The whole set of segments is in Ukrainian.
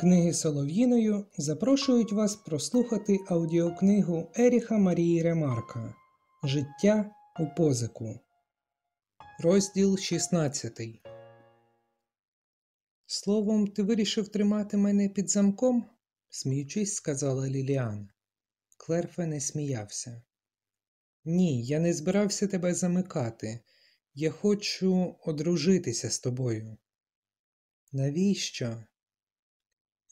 Книги Солов'їною запрошують вас прослухати аудіокнигу Еріха Марії Ремарка Життя у позику. Розділ 16. Словом, ти вирішив тримати мене під замком? сміючись, сказала Ліліан. Клерфе не сміявся. Ні, я не збирався тебе замикати. Я хочу одружитися з тобою. Навіщо?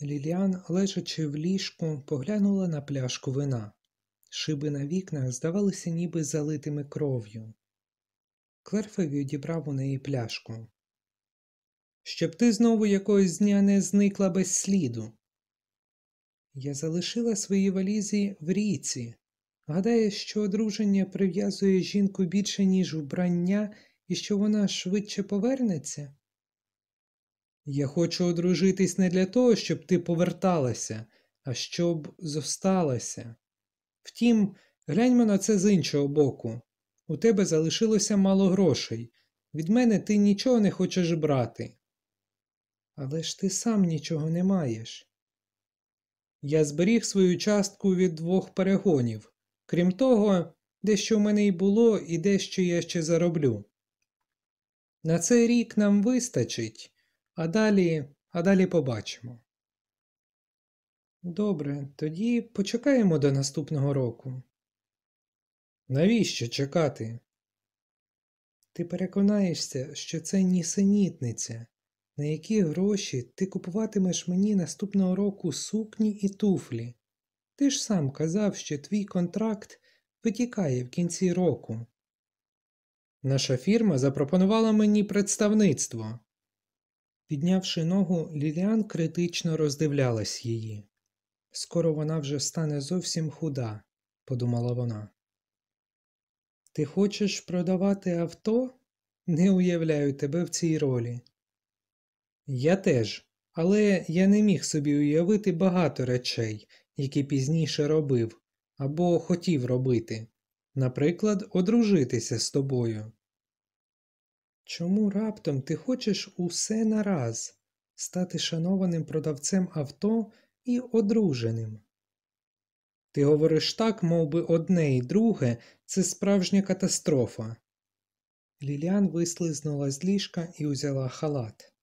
Ліліан, лежачи в ліжку, поглянула на пляшку вина. Шиби на вікнах здавалися ніби залитими кров'ю. Клерфе відібрав у неї пляшку. Щоб ти знову якогось дня не зникла без сліду. Я залишила свої валізі в ріці. Гадає, що одруження прив'язує жінку більше, ніж вбрання, і що вона швидше повернеться? Я хочу одружитись не для того, щоб ти поверталася, а щоб зосталася. Втім, гляньмо на це з іншого боку. У тебе залишилося мало грошей. Від мене ти нічого не хочеш брати. Але ж ти сам нічого не маєш. Я зберіг свою частку від двох перегонів. Крім того, дещо в мене й було, і дещо я ще зароблю. На цей рік нам вистачить. А далі, а далі побачимо. Добре, тоді почекаємо до наступного року. Навіщо чекати? Ти переконаєшся, що це нісенітниця, на які гроші ти купуватимеш мені наступного року сукні і туфлі. Ти ж сам казав, що твій контракт витікає в кінці року. Наша фірма запропонувала мені представництво. Піднявши ногу, Ліліан критично роздивлялась її. Скоро вона вже стане зовсім худа, подумала вона. Ти хочеш продавати авто? Не уявляю тебе в цій ролі. Я теж, але я не міг собі уявити багато речей, які пізніше робив або хотів робити, наприклад, одружитися з тобою. Чому раптом ти хочеш усе нараз стати шанованим продавцем авто і одруженим? Ти говориш так, мов би одне і друге це справжня катастрофа. Ліліан вислизнула з ліжка і узяла халат.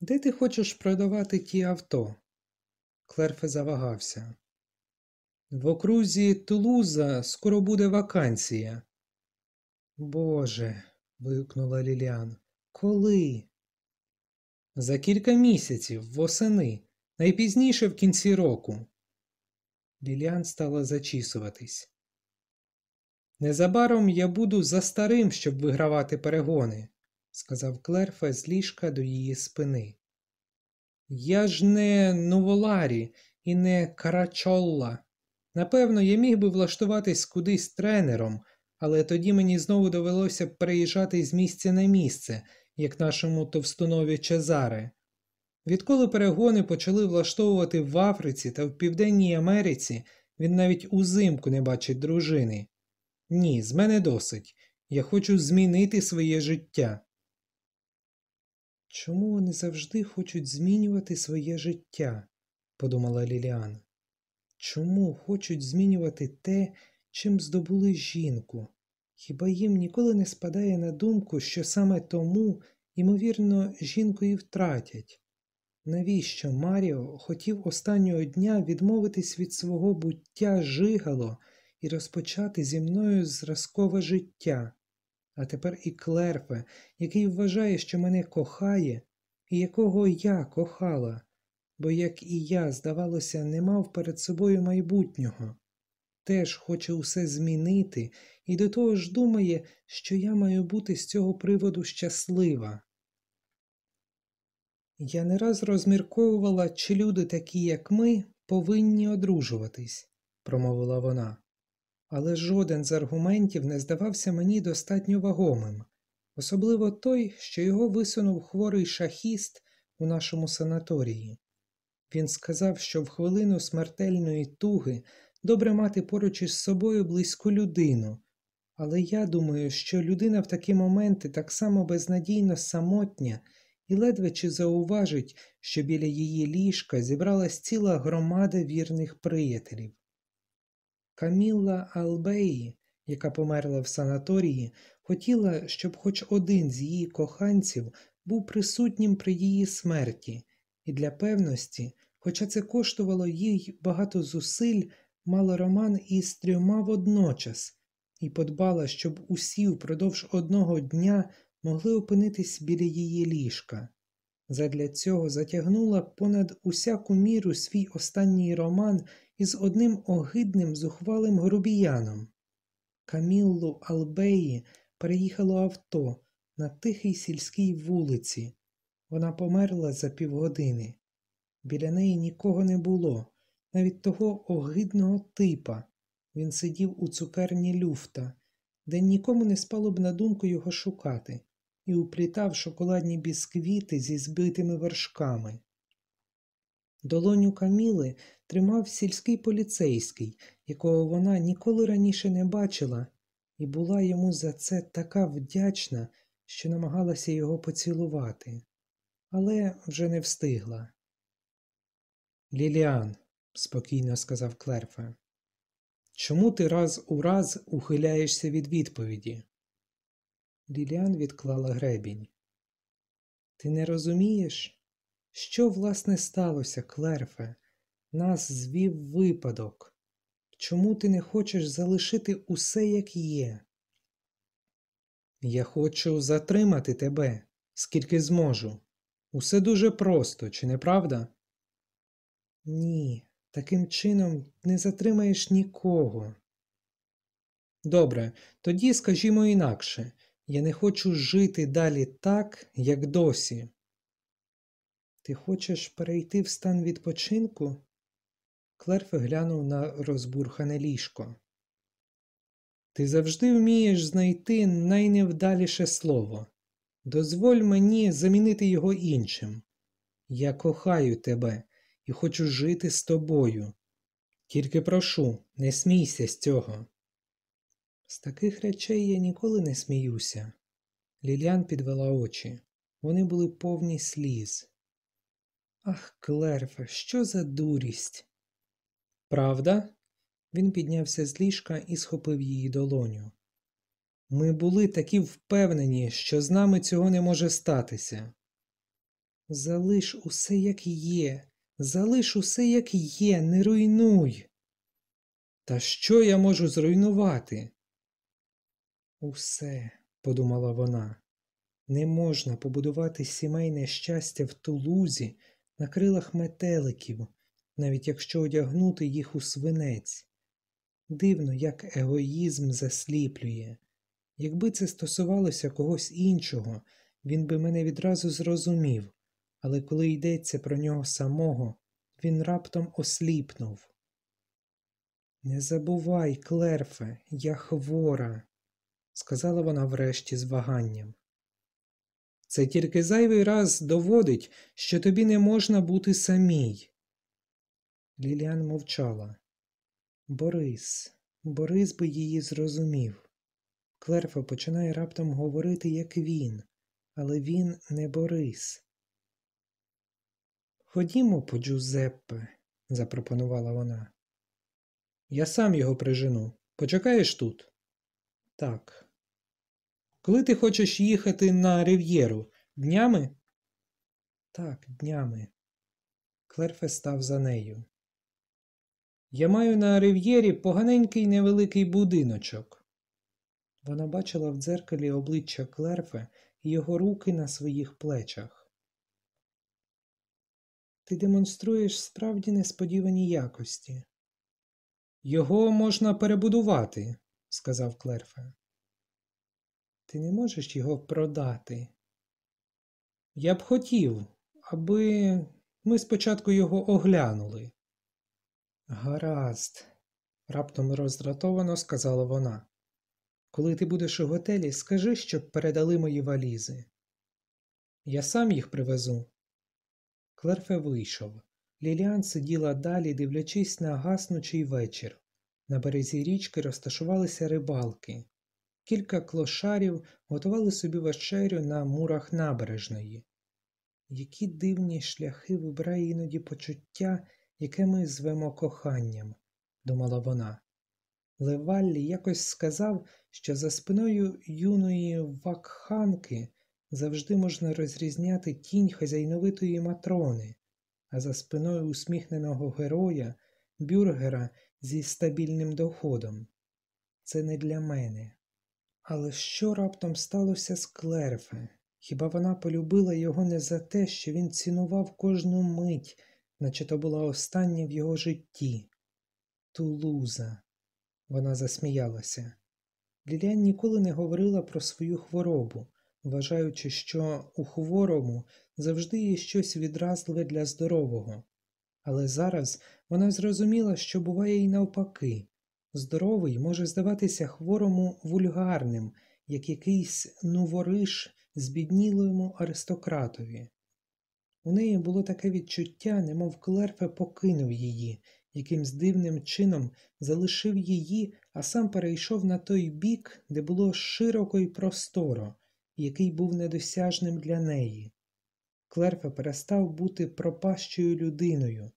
Де ти хочеш продавати ті авто? Клерфе завагався. В окрузі Тулуза скоро буде вакансія. Боже вигукнула Ліліан. Коли? За кілька місяців, восени, найпізніше в кінці року. Ліліан стала зачісуватись. Незабаром я буду за старим, щоб вигравати перегони, сказав Клерфе з ліжка до її спини. Я ж не новоларі і не карачолла. Напевно, я міг би влаштуватись кудись тренером, але тоді мені знову довелося переїжджати з місця на місце, як нашому товстунові Чезаре. Відколи перегони почали влаштовувати в Африці та в Південній Америці, він навіть узимку не бачить дружини. Ні, з мене досить. Я хочу змінити своє життя. Чому вони завжди хочуть змінювати своє життя? подумала Ліліан. Чому хочуть змінювати те, чим здобули жінку. Хіба їм ніколи не спадає на думку, що саме тому, ймовірно, жінку і втратять? Навіщо Маріо хотів останнього дня відмовитись від свого буття жигало і розпочати зі мною зразкове життя? А тепер і Клерфе, який вважає, що мене кохає, і якого я кохала, бо, як і я, здавалося, не мав перед собою майбутнього теж хоче усе змінити і до того ж думає, що я маю бути з цього приводу щаслива. Я не раз розмірковувала, чи люди такі, як ми, повинні одружуватись, промовила вона, але жоден з аргументів не здавався мені достатньо вагомим, особливо той, що його висунув хворий шахіст у нашому санаторії. Він сказав, що в хвилину смертельної туги добре мати поруч із собою близьку людину, але я думаю, що людина в такі моменти так само безнадійно самотня, і ледве чи зауважить, що біля її ліжка зібралась ціла громада вірних приятелів. Камілла Албеї, яка померла в санаторії, хотіла, щоб хоч один з її коханців був присутнім при її смерті, і для певності, хоча це коштувало їй багато зусиль, мала роман із трьома водночас, і подбала, щоб усі впродовж одного дня могли опинитись біля її ліжка. Задля цього затягнула понад усяку міру свій останній роман із одним огидним зухвалим грубіяном. Каміллу Албеї переїхало авто на тихій сільській вулиці. Вона померла за півгодини. Біля неї нікого не було, навіть того огидного типа. Він сидів у цукерні люфта, де нікому не спало б на думку його шукати, і уплітав шоколадні бісквіти зі збитими вершками. Долоню Каміли тримав сільський поліцейський, якого вона ніколи раніше не бачила, і була йому за це така вдячна, що намагалася його поцілувати, але вже не встигла. Ліліан, спокійно сказав Клерфе, чому ти раз у раз ухиляєшся від відповіді? Ліліан відклала гребінь. Ти не розумієш, що, власне, сталося, Клерфе? Нас звів випадок. Чому ти не хочеш залишити усе, як є? Я хочу затримати тебе, скільки зможу. Усе дуже просто, чи не правда? Ні, таким чином не затримаєш нікого. Добре, тоді скажімо інакше я не хочу жити далі так, як досі. Ти хочеш перейти в стан відпочинку? Клерф глянув на розбурхане ліжко. Ти завжди вмієш знайти найневдаліше слово. Дозволь мені замінити його іншим. Я кохаю тебе і хочу жити з тобою. Тільки прошу, не смійся з цього. З таких речей я ніколи не сміюся. Ліліан підвела очі. Вони були повні сліз. Ах, Клерфе, що за дурість? Правда? Він піднявся з ліжка і схопив її долоню. Ми були такі впевнені, що з нами цього не може статися. Залиш усе, як є, залиш усе, як є, не руйнуй. Та що я можу зруйнувати? Усе, подумала вона, не можна побудувати сімейне щастя в тулузі на крилах метеликів, навіть якщо одягнути їх у свинець. Дивно, як егоїзм засліплює. Якби це стосувалося когось іншого, він би мене відразу зрозумів, але коли йдеться про нього самого, він раптом осліпнув. Не забувай, Клерфе, я хвора, сказала вона врешті з ваганням. Це тільки зайвий раз доводить, що тобі не можна бути самій. Ліліан мовчала. Борис, Борис би її зрозумів. Клерфа починає раптом говорити, як він, але він не Борис. Ходімо по Джузеппе, запропонувала вона. Я сам його прижену. Почекаєш тут? Так. Коли ти хочеш їхати на Рив'єру? Днями? Так, днями. Клерфе став за нею. Я маю на рив'єрі поганенький невеликий будиночок. Вона бачила в дзеркалі обличчя Клерфе і його руки на своїх плечах. Ти демонструєш справді несподівані якості. Його можна перебудувати, сказав Клерфе. Ти не можеш його продати. Я б хотів, аби ми спочатку його оглянули. Гаразд, раптом роздратовано сказала вона. Коли ти будеш у готелі, скажи, щоб передали мої валізи. Я сам їх привезу. Клерфе вийшов. Ліліан сиділа далі, дивлячись на гаснучий вечір. На березі річки розташувалися рибалки. Кілька клошарів готували собі вечерю на мурах набережної. Які дивні шляхи вибирає іноді почуття, яке ми звемо коханням, думала вона. Леваллі якось сказав, що за спиною юної вакханки завжди можна розрізняти тінь хазяйновитої матрони, а за спиною усміхненого героя бюргера зі стабільним доходом. Це не для мене. Але що раптом сталося з Клерфе? Хіба вона полюбила його не за те, що він цінував кожну мить, наче то була остання в його житті? Тулуза. Вона засміялася. Ліліан ніколи не говорила про свою хворобу, вважаючи, що у хворому завжди є щось відразливе для здорового. Але зараз вона зрозуміла, що буває й навпаки. Здоровий може здаватися хворому вульгарним, як якийсь нувориш збіднілому аристократові. У неї було таке відчуття, немов Клерфе покинув її, якимсь дивним чином залишив її, а сам перейшов на той бік, де було широко й просторо, який був недосяжним для неї. Клерфе перестав бути пропащою людиною,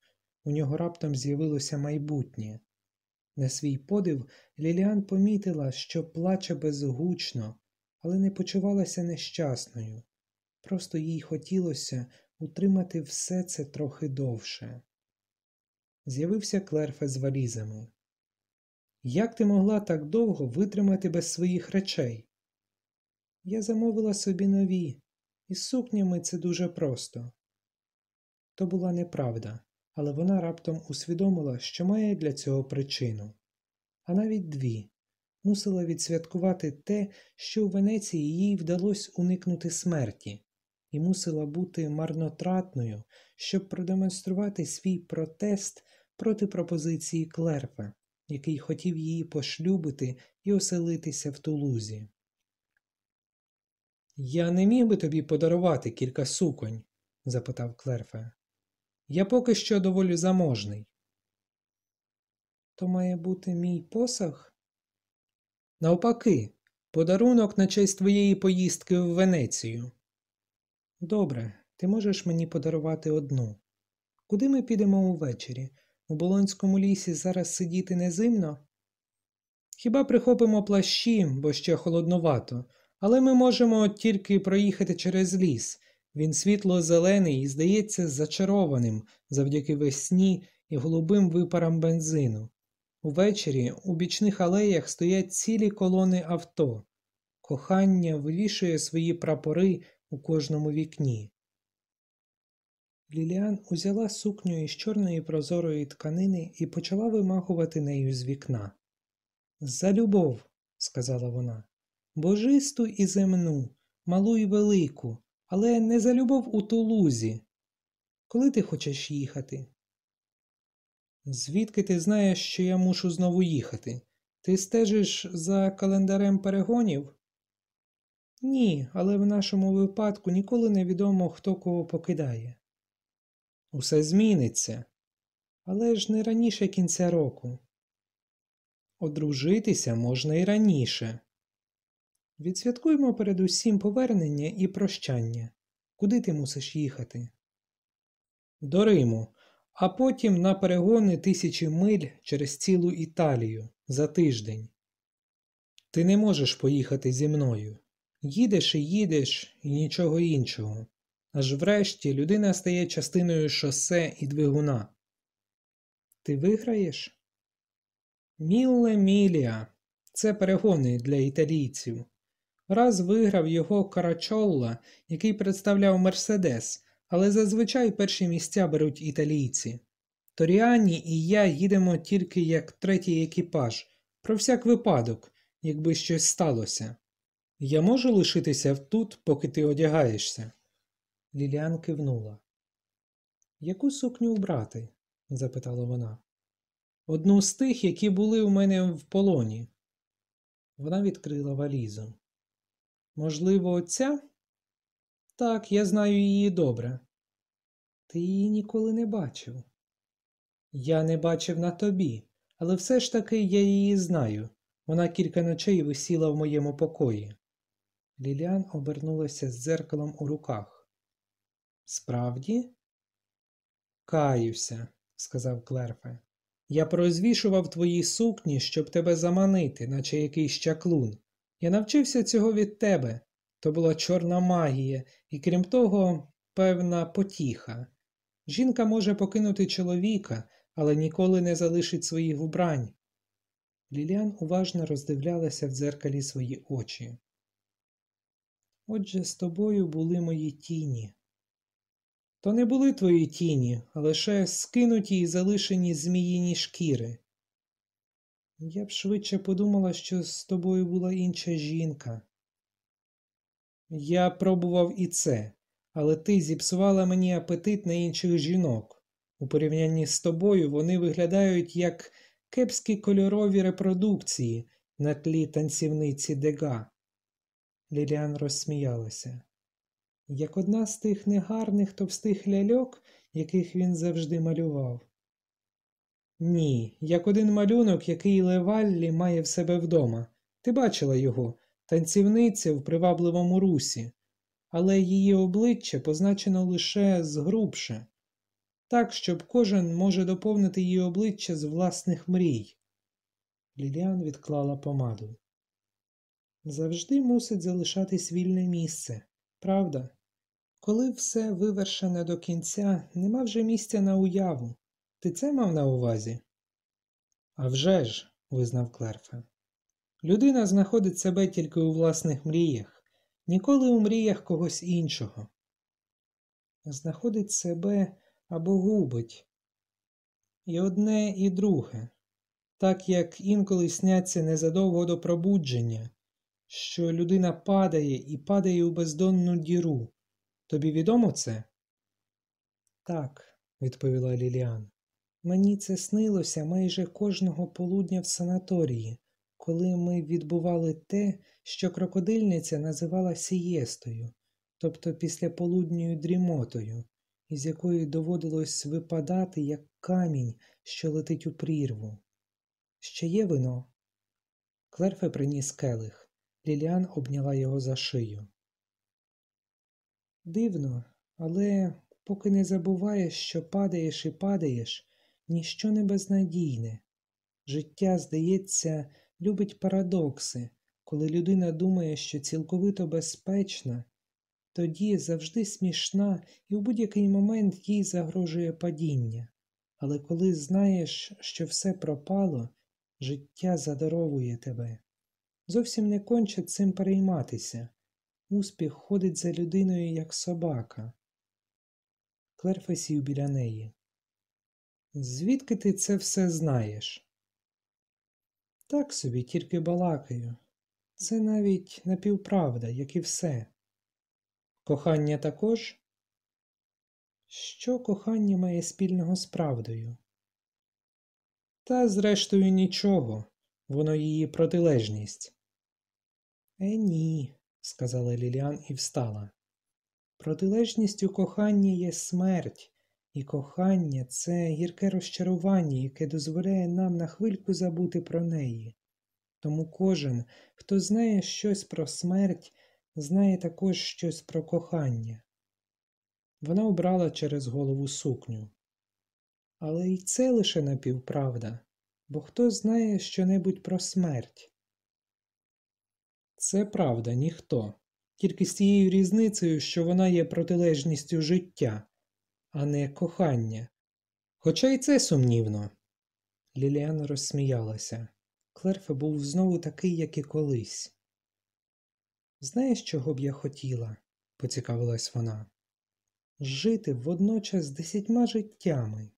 у нього раптом з'явилося майбутнє. На свій подив Ліліан помітила, що плаче безгучно, але не почувалася нещасною. Просто їй хотілося утримати все це трохи довше. З'явився Клерфе з валізами. Як ти могла так довго витримати без своїх речей? Я замовила собі нові, і з сукнями це дуже просто. То була неправда, але вона раптом усвідомила, що має для цього причину, а навіть дві мусила відсвяткувати те, що в Венеції їй вдалося уникнути смерті, і мусила бути марнотратною, щоб продемонструвати свій протест проти пропозиції Клерфа, який хотів її пошлюбити і оселитися в Тулузі. Я не міг би тобі подарувати кілька суконь? запитав Клерфе. Я поки що доволі заможний. То має бути мій посаг? Навпаки, подарунок на честь твоєї поїздки в Венецію. Добре, ти можеш мені подарувати одну. Куди ми підемо увечері? У Болонському лісі зараз сидіти не зимно? Хіба прихопимо плащі, бо ще холодновато, але ми можемо тільки проїхати через ліс. Він світло зелений і здається зачарованим завдяки весні і голубим випарам бензину. Увечері у бічних алеях стоять цілі колони авто. Кохання вивішує свої прапори у кожному вікні. Ліліан узяла сукню із чорної прозорої тканини і почала вимахувати нею з вікна. За любов, сказала вона, божисту і земну, малу і велику, але не за любов у тулузі. Коли ти хочеш їхати? Звідки ти знаєш, що я мушу знову їхати? Ти стежиш за календарем перегонів? Ні, але в нашому випадку ніколи не відомо, хто кого покидає. Усе зміниться, але ж не раніше кінця року. Одружитися можна і раніше. Відсвяткуємо передусім повернення і прощання. Куди ти мусиш їхати? До Риму, а потім на перегони тисячі миль через цілу Італію за тиждень. Ти не можеш поїхати зі мною. Їдеш і їдеш, і нічого іншого. Аж врешті людина стає частиною шосе і двигуна. Ти виграєш? Мілле Мілія. Це перегони для італійців. Раз виграв його Карачолла, який представляв Мерседес, але зазвичай перші місця беруть італійці. Торіані і я їдемо тільки як третій екіпаж, про всяк випадок, якби щось сталося. Я можу лишитися тут, поки ти одягаєшся? Ліліан кивнула. Яку сукню вбрати? запитала вона. Одну з тих, які були у мене в полоні. Вона відкрила валізу. Можливо, оця? Так, я знаю її добре. Ти її ніколи не бачив. Я не бачив на тобі, але все ж таки я її знаю. Вона кілька ночей висіла в моєму покої. Ліліан обернулася з дзеркалом у руках. Справді? Каюся, сказав Клерфе. Я прозвішував твої сукні, щоб тебе заманити, наче якийсь чаклун. Я навчився цього від тебе. То була чорна магія, і крім того, певна потіха. Жінка може покинути чоловіка, але ніколи не залишить своїх вбрань. Ліліан уважно роздивлялася в дзеркалі свої очі. Отже, з тобою були мої тіні. То не були твої тіні, а лише скинуті і залишені зміїні шкіри. Я б швидше подумала, що з тобою була інша жінка. Я пробував і це, але ти зіпсувала мені апетит на інших жінок. У порівнянні з тобою вони виглядають як кепські кольорові репродукції на тлі танцівниці Дега. Ліліан розсміялася. Як одна з тих негарних товстих ляльок, яких він завжди малював. Ні, як один малюнок, який Леваллі має в себе вдома. Ти бачила його, танцівниця в привабливому русі, але її обличчя позначено лише згрубше, так, щоб кожен може доповнити її обличчя з власних мрій. Ліліан відклала помаду. Завжди мусить залишатись вільне місце, правда? Коли все вивершене до кінця, нема вже місця на уяву. Ти це мав на увазі? «А вже ж», – визнав Клерфе. Людина знаходить себе тільки у власних мріях, ніколи у мріях когось іншого. Знаходить себе або губить. І одне, і друге, так як інколи сняться незадовго до пробудження, що людина падає і падає у бездонну діру. Тобі відомо це? Так, відповіла Ліліан. Мені це снилося майже кожного полудня в санаторії, коли ми відбували те, що крокодильниця називала сієстою, тобто післяполудньою дрімотою, із якої доводилось випадати, як камінь, що летить у прірву. Ще є вино? Клерфе приніс келих. Ліліан обняла його за шию. Дивно, але поки не забуваєш, що падаєш і падаєш, ніщо не безнадійне. Життя, здається, любить парадокси, коли людина думає, що цілковито безпечна, тоді завжди смішна і в будь-який момент їй загрожує падіння. Але коли знаєш, що все пропало, життя задаровує тебе. Зовсім не конче цим перейматися. Успіх ходить за людиною, як собака. Клерфе сів біля неї. Звідки ти це все знаєш? Так собі, тільки балакаю. Це навіть напівправда, як і все. Кохання також? Що кохання має спільного з правдою? Та, зрештою, нічого, воно її протилежність. Е, ні, сказала Ліліан і встала. Протилежністю кохання є смерть, і кохання це гірке розчарування, яке дозволяє нам на хвильку забути про неї. Тому кожен, хто знає щось про смерть, знає також щось про кохання. Вона обрала через голову сукню. Але й це лише напівправда, бо хто знає щонебудь про смерть? Це правда, ніхто, тільки з тією різницею, що вона є протилежністю життя, а не кохання. Хоча й це сумнівно. Ліліана розсміялася. Клерфе був знову такий, як і колись. Знаєш, чого б я хотіла? поцікавилась вона. Жити водночас десятьма життями.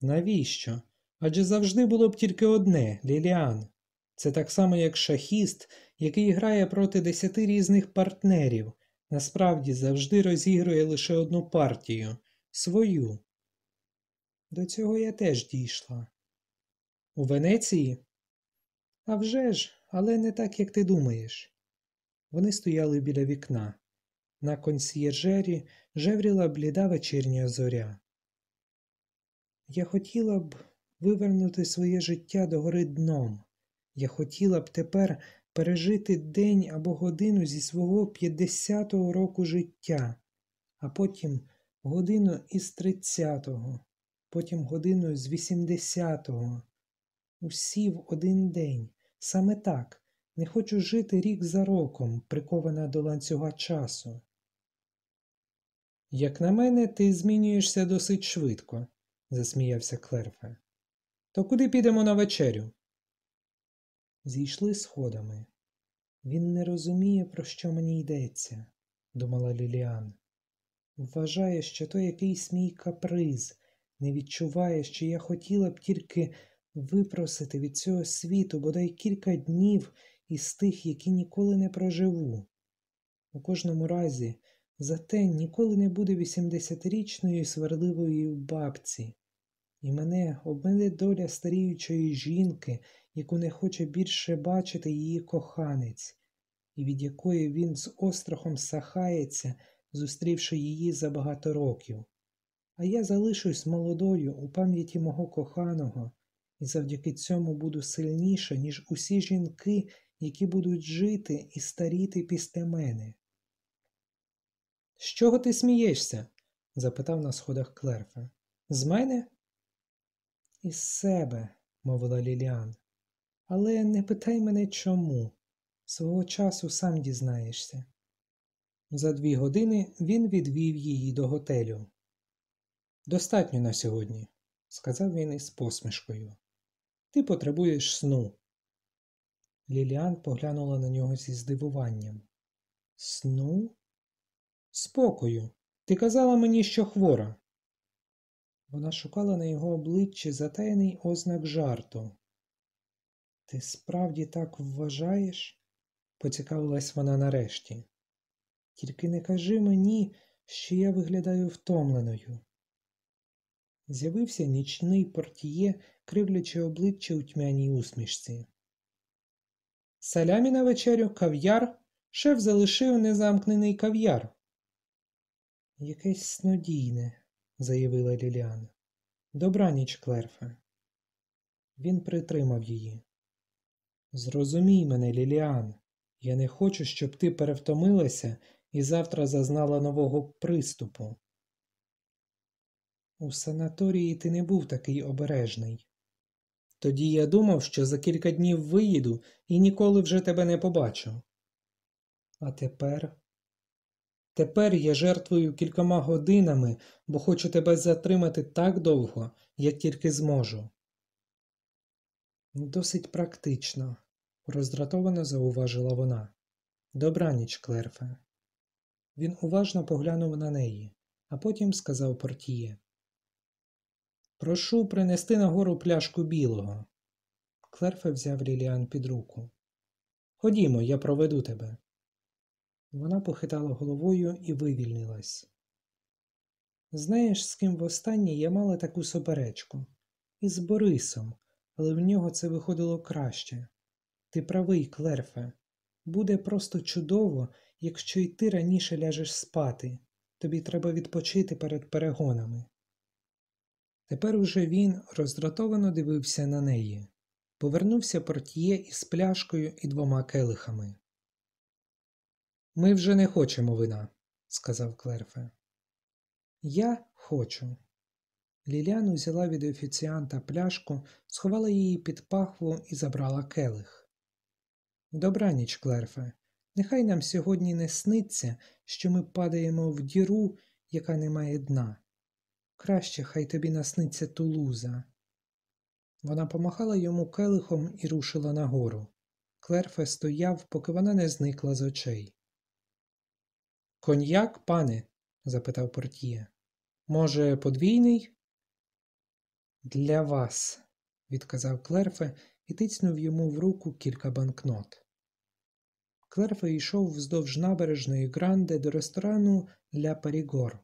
Навіщо? Адже завжди було б тільки одне Ліліан. Це так само, як шахіст, який грає проти десяти різних партнерів, насправді завжди розігрує лише одну партію свою. До цього я теж дійшла. У Венеції? «А вже ж, але не так, як ти думаєш. Вони стояли біля вікна. На консьєржері жевріла бліда вечірня зоря. Я хотіла б вивернути своє життя догори дном. Я хотіла б тепер пережити день або годину зі свого 50-го року життя, а потім годину із тридцятого, потім годину з вісімдесятого. Усі в один день. Саме так. Не хочу жити рік за роком, прикована до ланцюга часу. Як на мене, ти змінюєшся досить швидко, засміявся Клерфе. То куди підемо на вечерю? Зійшли сходами. Він не розуміє, про що мені йдеться, думала Ліліан. Вважає, що то якийсь мій каприз, не відчуває, що я хотіла б тільки випросити від цього світу бодай кілька днів із тих, які ніколи не проживу. У кожному разі, зате ніколи не буде вісімдесятирічної сварливої бабці, і мене обмине доля старіючої жінки, яку не хоче більше бачити її коханець, і від якої він з острахом сахається, зустрівши її за багато років. А я залишусь молодою у пам'яті мого коханого, і завдяки цьому буду сильніша, ніж усі жінки, які будуть жити і старіти після мене. З чого ти смієшся? запитав на сходах Клерфа. З мене? Із себе, мовила Ліліан. Але не питай мене чому. Свого часу сам дізнаєшся. За дві години він відвів її до готелю. Достатньо на сьогодні, сказав він із посмішкою. Ти потребуєш сну. Ліліан поглянула на нього зі здивуванням. Сну? Спокою. Ти казала мені, що хвора. Вона шукала на його обличчі затаєний ознак жарту. Ти справді так вважаєш? поцікавилась вона нарешті. Тільки не кажи мені, що я виглядаю втомленою. З'явився нічний портіє, кривлячи обличчя у тьмяній усмішці. Салямі на вечерю, кав'яр, шеф залишив незамкнений кав'яр. Якесь снодійне, заявила Ліліан. Добраніч, Клерфе. Він притримав її. Зрозумій мене, Ліліан, я не хочу, щоб ти перевтомилася і завтра зазнала нового приступу. У санаторії ти не був такий обережний. Тоді я думав, що за кілька днів виїду і ніколи вже тебе не побачу. А тепер. Тепер я жертвую кількома годинами, бо хочу тебе затримати так довго, як тільки зможу. Досить практично, роздратовано зауважила вона. Добраніч, Клерфе. Він уважно поглянув на неї, а потім сказав портіє. Прошу принести нагору пляшку білого. Клерфе взяв Ліліан під руку. Ходімо, я проведу тебе. Вона похитала головою і вивільнилась. Знаєш, з ким востаннє я мала таку суперечку? Із Борисом, але в нього це виходило краще. Ти правий, Клерфе. Буде просто чудово, якщо й ти раніше ляжеш спати. Тобі треба відпочити перед перегонами. Тепер уже він роздратовано дивився на неї. Повернувся портьє із пляшкою і двома келихами. Ми вже не хочемо вина, сказав Клерфе. Я хочу. Лілян узяла від офіціанта пляшку, сховала її під пахву і забрала келих. Добраніч, Клерфе. Нехай нам сьогодні не сниться, що ми падаємо в діру, яка не має дна. Краще хай тобі насниться тулуза. Вона помахала йому келихом і рушила нагору. Клерфе стояв, поки вона не зникла з очей. Коньяк, пане? запитав портьє. Може, подвійний? Для вас, відказав Клерфе і тицнув йому в руку кілька банкнот. Клерфе йшов вздовж набережної Гранде до ресторану Ля Парігор.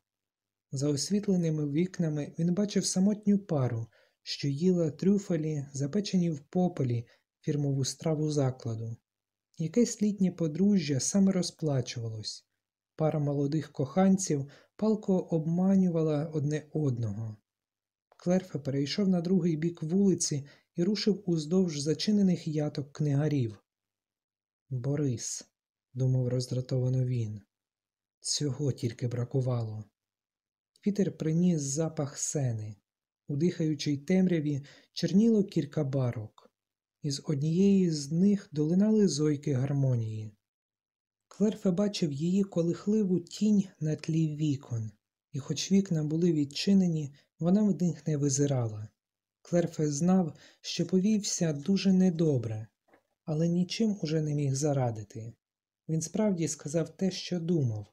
За освітленими вікнами він бачив самотню пару, що їла трюфелі, запечені в попелі, фірмову страву закладу. Якесь літнє подружжя саме розплачувалось. Пара молодих коханців палко обманювала одне одного. Клерфе перейшов на другий бік вулиці і рушив уздовж зачинених яток книгарів. Борис, думав роздратовано він, Цього тільки бракувало. Вітер приніс запах сени. У дихаючій темряві черніло кілька барок. Із однієї з них долинали зойки гармонії. Клерфе бачив її колихливу тінь на тлі вікон, і хоч вікна були відчинені, вона в них не визирала. Клерфе знав, що повівся дуже недобре, але нічим уже не міг зарадити. Він справді сказав те, що думав.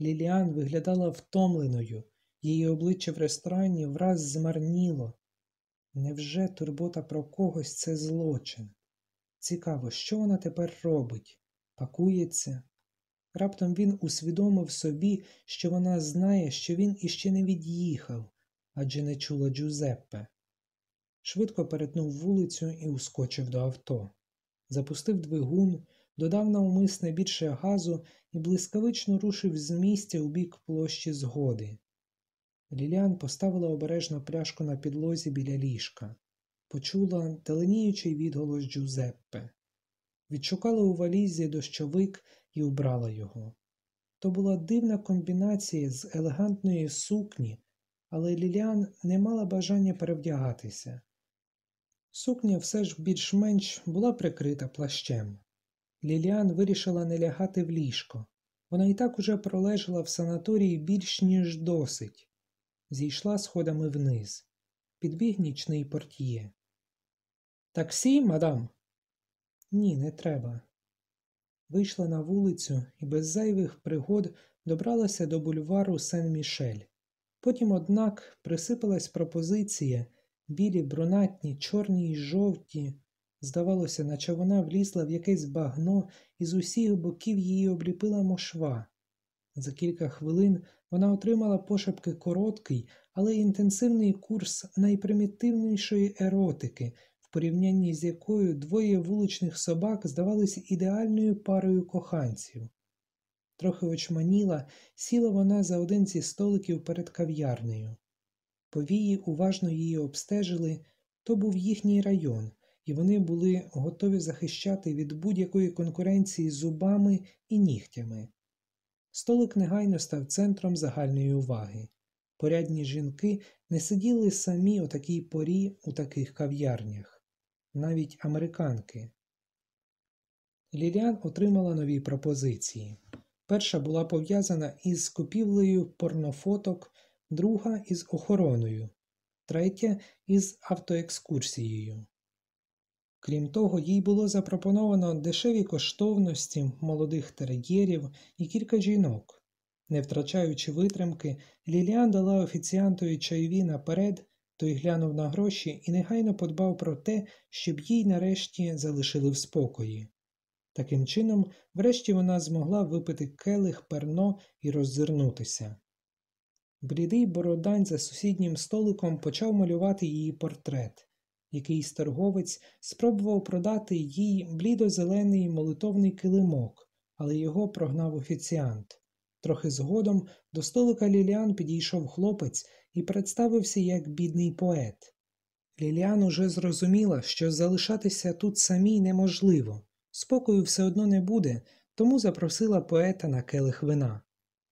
Ліліан виглядала втомленою, її обличчя в ресторані враз змарніло. Невже турбота про когось це злочин? Цікаво, що вона тепер робить? Пакується? Раптом він усвідомив собі, що вона знає, що він іще не від'їхав, адже не чула Джузеппе. Швидко перетнув вулицю і ускочив до авто. Запустив двигун, додав навмисне більше газу і блискавично рушив з місця у бік площі згоди. Ліліан поставила обережно пляшку на підлозі біля ліжка, почула теленіючий відголос Джузеппе, відшукала у валізі дощовик і убрала його. То була дивна комбінація з елегантної сукні, але Ліліан не мала бажання перевдягатися. Сукня все ж більш-менш була прикрита плащем. Ліліан вирішила не лягати в ліжко. Вона і так уже пролежала в санаторії більш ніж досить. Зійшла сходами вниз. Підбіг нічний портьє. Таксі, мадам? Ні, не треба. Вийшла на вулицю і без зайвих пригод добралася до бульвару Сен-Мішель. Потім, однак, присипалась пропозиція білі, брунатні, чорні й жовті. Здавалося, наче вона влізла в якесь багно і з усіх боків її обліпила мошва. За кілька хвилин вона отримала пошепки короткий, але інтенсивний курс найпримітивнішої еротики, порівнянні з якою двоє вуличних собак здавалися ідеальною парою коханців. Трохи очманіла, сіла вона за один зі столиків перед кав'ярнею. Повії уважно її обстежили, то був їхній район, і вони були готові захищати від будь-якої конкуренції зубами і нігтями. Столик негайно став центром загальної уваги. Порядні жінки не сиділи самі у такій порі у таких кав'ярнях, навіть американки. Ліліан отримала нові пропозиції. Перша була пов'язана із купівлею порнофоток, друга із охороною, третя із автоекскурсією. Крім того, їй було запропоновано дешеві коштовності молодих тер'єрів і кілька жінок. Не втрачаючи витримки, Ліліан дала офіціантові чайові наперед, той глянув на гроші і негайно подбав про те, щоб їй нарешті залишили в спокої. Таким чином, врешті вона змогла випити келих перно і роззирнутися. Блідий бородань за сусіднім столиком почав малювати її портрет. Якийсь торговець спробував продати їй блідо-зелений молитовний килимок, але його прогнав офіціант. Трохи згодом до столика Ліліан підійшов хлопець і представився як бідний поет. Ліліан уже зрозуміла, що залишатися тут самій неможливо, спокою все одно не буде, тому запросила поета на келих вина.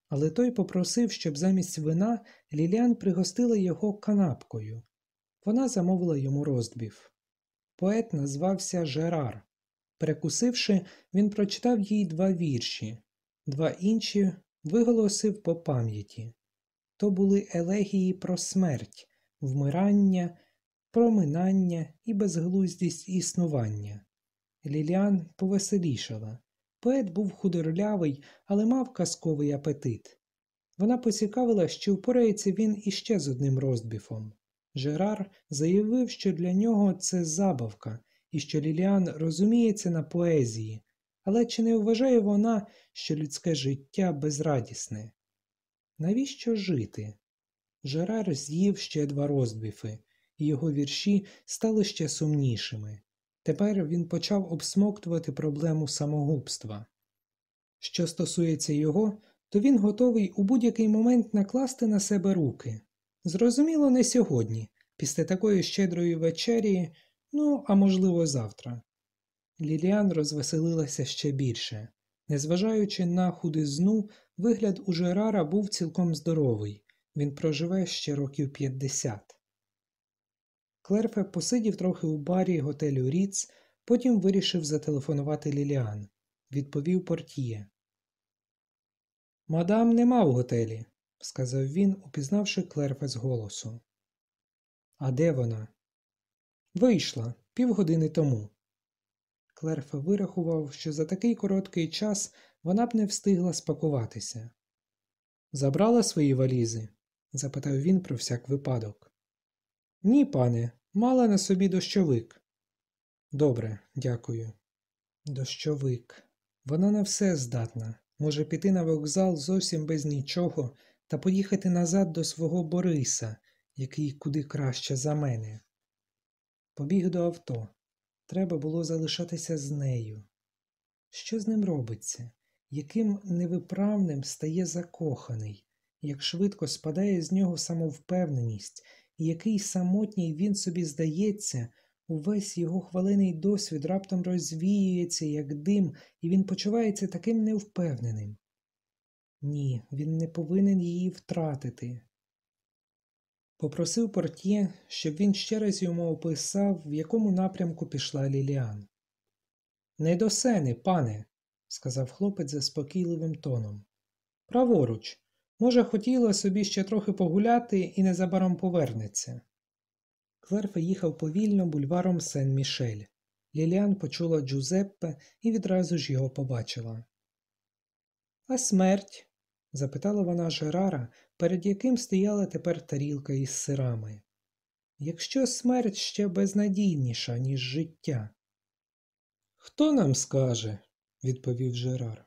Але той попросив, щоб замість вина Ліліан пригостила його канапкою. Вона замовила йому роздбів. Поет назвався Жерар. Перекусивши, він прочитав їй два вірші, два інші виголосив по пам'яті. То були елегії про смерть, вмирання, проминання і безглуздість існування. Ліліан повеселішала. Поет був худорлявий, але мав казковий апетит. Вона поцікавила, чи впорається він іще з одним роздбіфом. Жерар заявив, що для нього це забавка і що Ліліан розуміється на поезії, але чи не вважає вона, що людське життя безрадісне? Навіщо жити? Жерар з'їв ще два роздбіфи, і його вірші стали ще сумнішими. Тепер він почав обсмоктувати проблему самогубства. Що стосується його, то він готовий у будь-який момент накласти на себе руки. Зрозуміло, не сьогодні, після такої щедрої вечері, ну, а можливо, завтра. Ліліан розвеселилася ще більше. Незважаючи на худизну, Вигляд у Жерара був цілком здоровий, він проживе ще років 50. Клерфе посидів трохи у барі готелю Ріц, потім вирішив зателефонувати Ліліан. Відповів портіє. Мадам нема в готелі, сказав він, упізнавши Клерфе з голосу. А де вона? Вийшла півгодини тому. Клерфе вирахував, що за такий короткий час вона б не встигла спакуватися. Забрала свої валізи? запитав він про всяк випадок. Ні, пане, мала на собі дощовик. Добре, дякую. Дощовик. Вона на все здатна. Може піти на вокзал зовсім без нічого та поїхати назад до свого Бориса, який куди краще за мене. Побіг до авто. Треба було залишатися з нею. Що з ним робиться? Яким невиправним стає закоханий, як швидко спадає з нього самовпевненість, і який самотній він собі здається, увесь його хвалений досвід раптом розвіюється, як дим, і він почувається таким невпевненим. Ні, він не повинен її втратити. Попросив портє, щоб він ще раз йому описав, в якому напрямку пішла Ліліан. Не до сени, пане, сказав хлопець заспокійливим тоном. Праворуч, може, хотіла собі ще трохи погуляти і незабаром повернеться. Клерфе їхав повільно бульваром Сен-Мішель. Ліліан почула Джузеппе і відразу ж його побачила. А смерть? запитала вона Жерара, перед яким стояла тепер тарілка із сирами. Якщо смерть ще безнадійніша, ніж життя. Хто нам скаже? Відповів Жерар.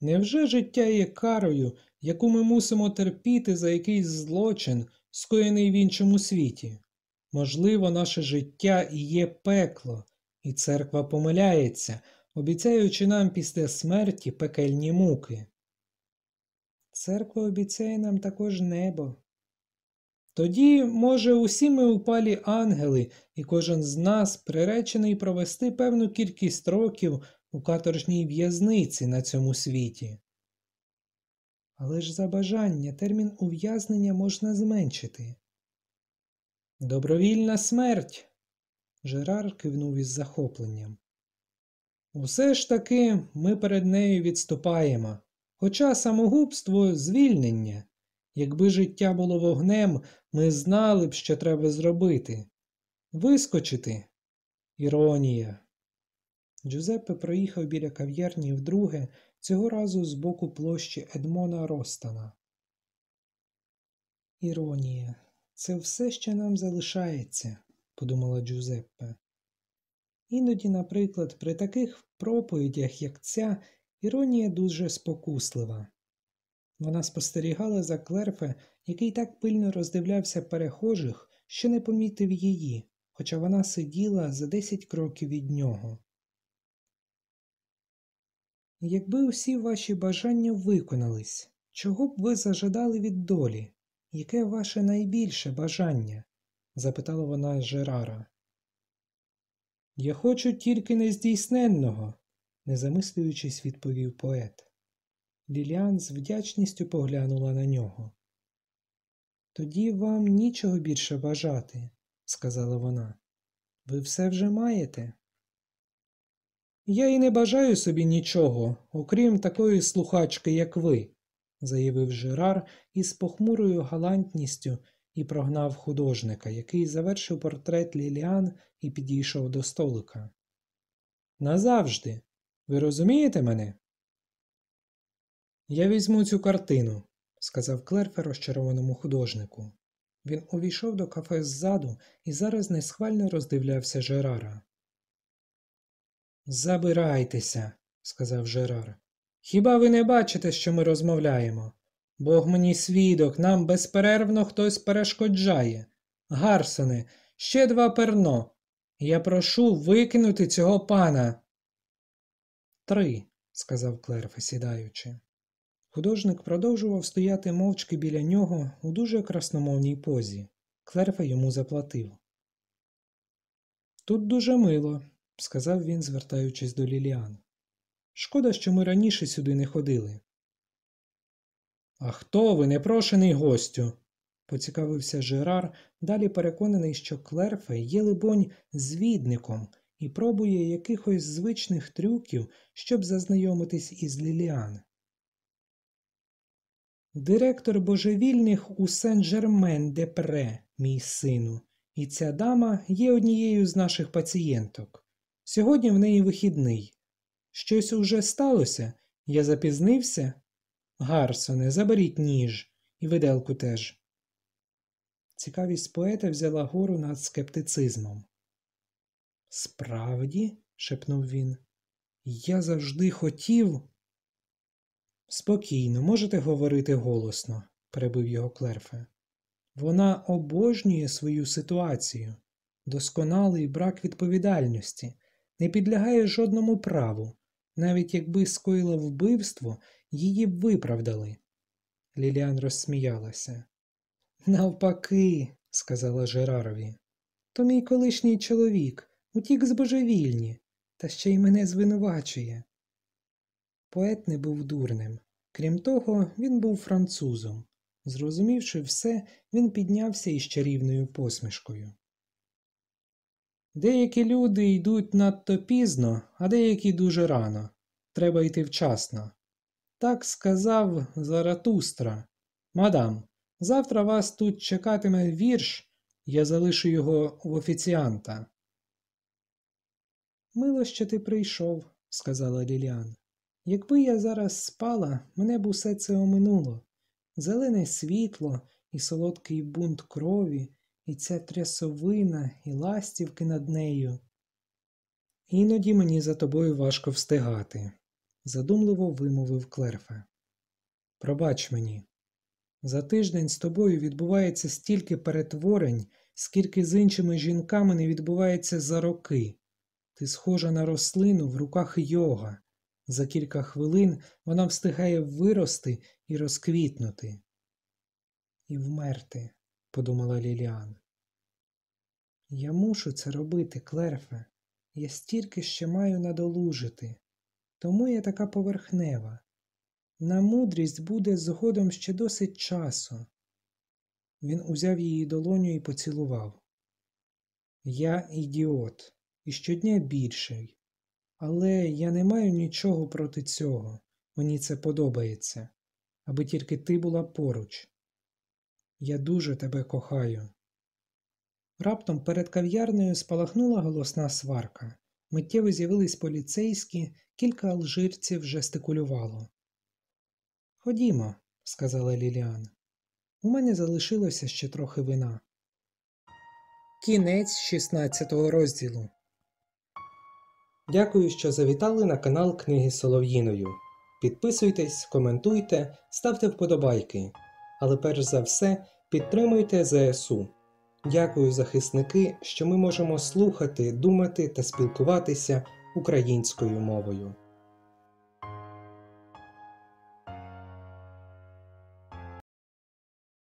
Невже життя є карою, яку ми мусимо терпіти за якийсь злочин, скоєний в іншому світі? Можливо, наше життя і є пекло, і церква помиляється, обіцяючи нам після смерті пекельні муки. Церква обіцяє нам також небо. Тоді, може, усі ми упалі ангели, і кожен з нас приречений провести певну кількість років у каторжній в'язниці на цьому світі. Але ж за бажання термін ув'язнення можна зменшити. Добровільна смерть. Жерар кивнув із захопленням. Усе ж таки ми перед нею відступаємо. Хоча самогубство звільнення. Якби життя було вогнем, ми знали б, що треба зробити. Вискочити. Іронія. Джузеппе проїхав біля кав'ярні вдруге, цього разу з боку площі Едмона Ростана. Іронія. Це все, що нам залишається, подумала Джузеппе. Іноді, наприклад, при таких проповідях, як ця, іронія дуже спокуслива. Вона спостерігала за Клерфе, який так пильно роздивлявся перехожих, що не помітив її, хоча вона сиділа за десять кроків від нього. Якби усі ваші бажання виконались, чого б ви зажадали від долі? Яке ваше найбільше бажання? запитала вона Жерара. Я хочу тільки нездійсненного, не замислюючись, відповів поет. Ліліан з вдячністю поглянула на нього. Тоді вам нічого більше бажати, сказала вона. Ви все вже маєте. Я і не бажаю собі нічого, окрім такої слухачки, як ви, заявив Жерар із похмурою галантністю і прогнав художника, який завершив портрет Ліліан і підійшов до столика. Назавжди. Ви розумієте мене? Я візьму цю картину, сказав Клерфе розчарованому художнику. Він увійшов до кафе ззаду і зараз несхвально роздивлявся Жерара. Забирайтеся, сказав Жерар. Хіба ви не бачите, що ми розмовляємо? Бог мені свідок, нам безперервно хтось перешкоджає. Гарсоне, ще два перно. Я прошу викинути цього пана. Три, сказав Клерфе, сідаючи. Художник продовжував стояти мовчки біля нього у дуже красномовній позі. Клерфе йому заплатив. Тут дуже мило, сказав він, звертаючись до Ліліан. Шкода, що ми раніше сюди не ходили. А хто ви, непрошений гостю? поцікавився Жерар, далі переконаний, що Клерфе є, либонь, звідником і пробує якихось звичних трюків, щоб зазнайомитись із Ліліан. Директор божевільних у Сен-Жермен-де-Пре, мій сину, і ця дама є однією з наших пацієнток. Сьогодні в неї вихідний. Щось уже сталося? Я запізнився? Гарсоне, заберіть ніж і виделку теж. Цікавість поета взяла гору над скептицизмом. Справді, шепнув він, я завжди хотів. Спокійно, можете говорити голосно, перебив його Клерфе. Вона обожнює свою ситуацію, досконалий брак відповідальності, не підлягає жодному праву, навіть якби скоїла вбивство, її б виправдали. Ліліан розсміялася. Навпаки, сказала Жерарові, то мій колишній чоловік утік з божевільні, та ще й мене звинувачує. Поет не був дурним. Крім того, він був французом. Зрозумівши все, він піднявся із чарівною посмішкою. Деякі люди йдуть надто пізно, а деякі дуже рано. Треба йти вчасно. Так сказав Заратустра. Мадам, завтра вас тут чекатиме вірш, я залишу його в офіціанта. Мило, що ти прийшов, сказала Ліліан. Якби я зараз спала, мене б усе це оминуло. Зелене світло і солодкий бунт крові, і ця трясовина, і ластівки над нею. Іноді мені за тобою важко встигати, задумливо вимовив Клерфе. Пробач мені. За тиждень з тобою відбувається стільки перетворень, скільки з іншими жінками не відбувається за роки. Ти схожа на рослину в руках йога. За кілька хвилин вона встигає вирости і розквітнути. І вмерти, подумала Ліліан. Я мушу це робити, Клерфе. Я стільки ще маю надолужити. Тому я така поверхнева. На мудрість буде згодом ще досить часу. Він узяв її долоню і поцілував. Я ідіот, і щодня більший. Але я не маю нічого проти цього. Мені це подобається, аби тільки ти була поруч. Я дуже тебе кохаю. Раптом перед кав'ярнею спалахнула голосна сварка. Миттєво з'явились поліцейські, кілька алжирців жестикулювало. Ходімо, сказала Ліліан. У мене залишилося ще трохи вина. Кінець 16 розділу. Дякую, що завітали на канал Книги Солов'їною. Підписуйтесь, коментуйте, ставте вподобайки. Але перш за все підтримуйте ЗСУ. Дякую, захисники, що ми можемо слухати, думати та спілкуватися українською мовою.